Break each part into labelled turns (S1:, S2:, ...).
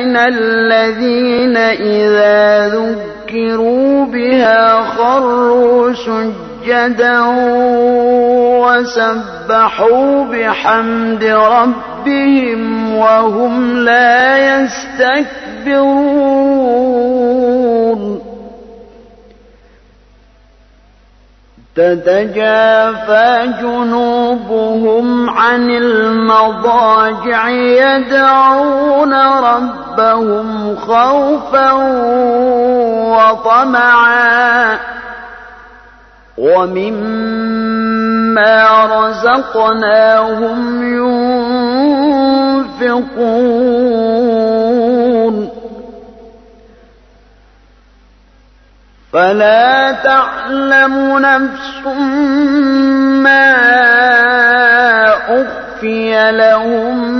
S1: بآياتنا الذين إذا ذكروا بها خروا سجدا وسبحوا بحمد ربهم وهم لا يستكبرون. تتجافى جنوبهم عن المضاجع يدعون ربهم خوفا وطمعا ومما رزقناهم ينفقون. فلا تعلم نفس ما أخفي لهم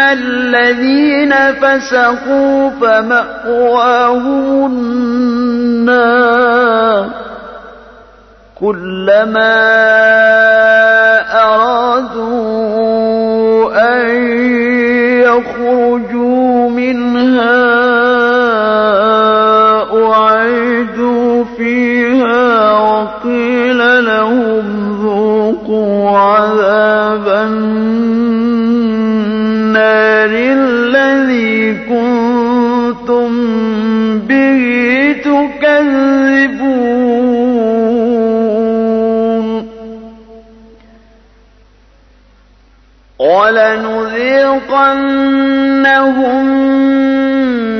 S1: الذين فسقوا فمأواهم النار كلما الذي كنتم به تكذبون. ولنذيقنهم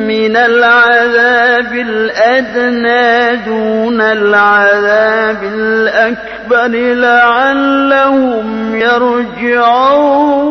S1: من العذاب الأدنى دون العذاب الأكبر لعلهم يرجعون.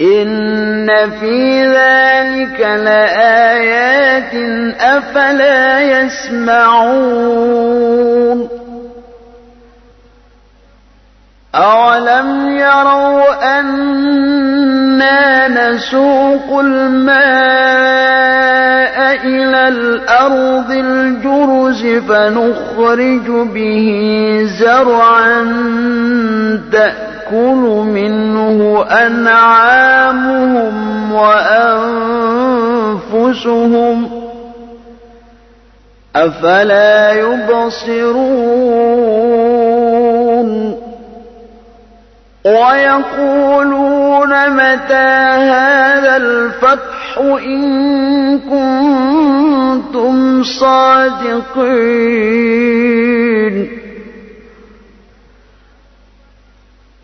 S1: إن في ذلك لآيات أفلا يسمعون أولم يروا أنا نسوق الماء إلى الأرض الجرز فنخرج به زرعا تأكل منه أنعامهم وأنفسهم أفلا يبصرون ويقولون متى هذا الفتح إن كنتم صادقين